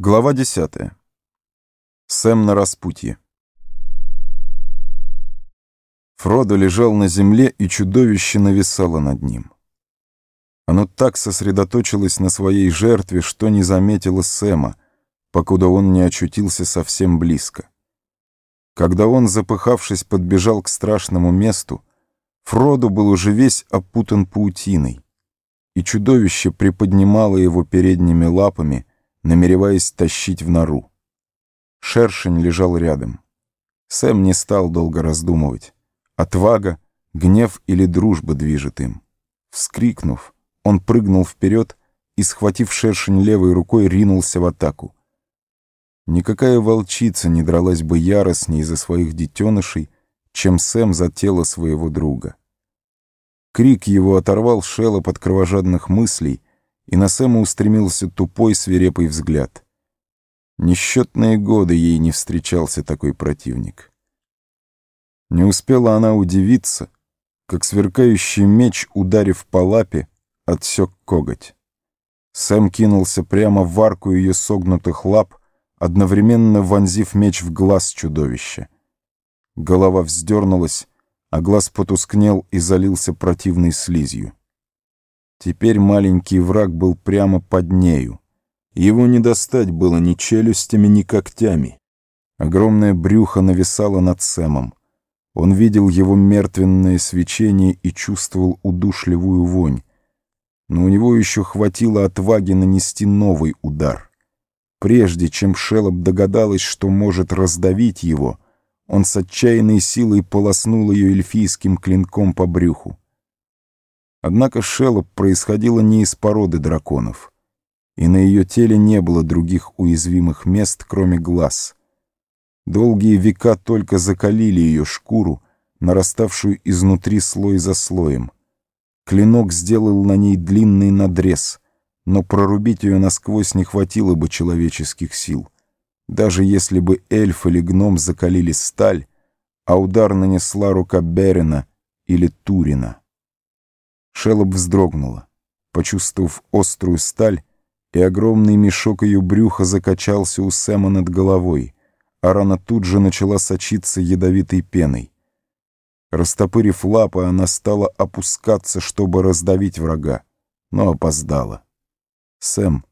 Глава 10. Сэм на распутье. Фродо лежал на земле, и чудовище нависало над ним. Оно так сосредоточилось на своей жертве, что не заметило Сэма, покуда он не очутился совсем близко. Когда он, запыхавшись, подбежал к страшному месту, Фродо был уже весь опутан паутиной, и чудовище приподнимало его передними лапами, намереваясь тащить в нору. Шершень лежал рядом. Сэм не стал долго раздумывать. Отвага, гнев или дружба движет им. Вскрикнув, он прыгнул вперед и, схватив шершень левой рукой, ринулся в атаку. Никакая волчица не дралась бы яростней за своих детенышей, чем Сэм за тело своего друга. Крик его оторвал шелоп от кровожадных мыслей, и на Сэма устремился тупой свирепый взгляд. Несчетные годы ей не встречался такой противник. Не успела она удивиться, как сверкающий меч, ударив по лапе, отсек коготь. Сэм кинулся прямо в арку ее согнутых лап, одновременно вонзив меч в глаз чудовища. Голова вздернулась, а глаз потускнел и залился противной слизью. Теперь маленький враг был прямо под нею. Его не достать было ни челюстями, ни когтями. Огромное брюхо нависало над Сэмом. Он видел его мертвенное свечение и чувствовал удушливую вонь. Но у него еще хватило отваги нанести новый удар. Прежде чем Шелоп догадалась, что может раздавить его, он с отчаянной силой полоснул ее эльфийским клинком по брюху. Однако Шеллоп происходила не из породы драконов, и на ее теле не было других уязвимых мест, кроме глаз. Долгие века только закалили ее шкуру, нараставшую изнутри слой за слоем. Клинок сделал на ней длинный надрез, но прорубить ее насквозь не хватило бы человеческих сил. Даже если бы эльф или гном закалили сталь, а удар нанесла рука Берена или Турина. Шелоп вздрогнула, почувствовав острую сталь, и огромный мешок ее брюха закачался у Сэма над головой, а рана тут же начала сочиться ядовитой пеной. Растопырив лапы, она стала опускаться, чтобы раздавить врага, но опоздала. Сэм,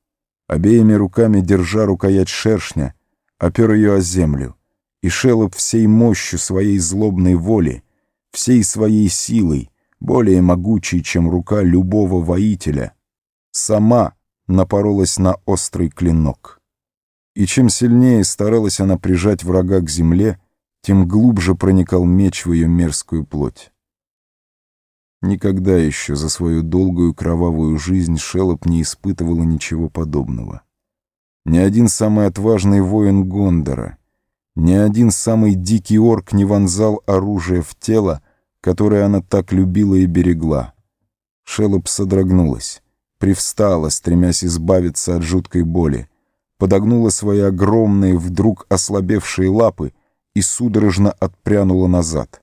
обеими руками держа рукоять шершня, опер ее о землю, и Шелоп всей мощью своей злобной воли, всей своей силой — более могучей, чем рука любого воителя, сама напоролась на острый клинок. И чем сильнее старалась она прижать врага к земле, тем глубже проникал меч в ее мерзкую плоть. Никогда еще за свою долгую кровавую жизнь Шелоп не испытывала ничего подобного. Ни один самый отважный воин Гондора, ни один самый дикий орк не вонзал оружие в тело, которое она так любила и берегла. Шелоп содрогнулась, привстала, стремясь избавиться от жуткой боли, подогнула свои огромные, вдруг ослабевшие лапы и судорожно отпрянула назад.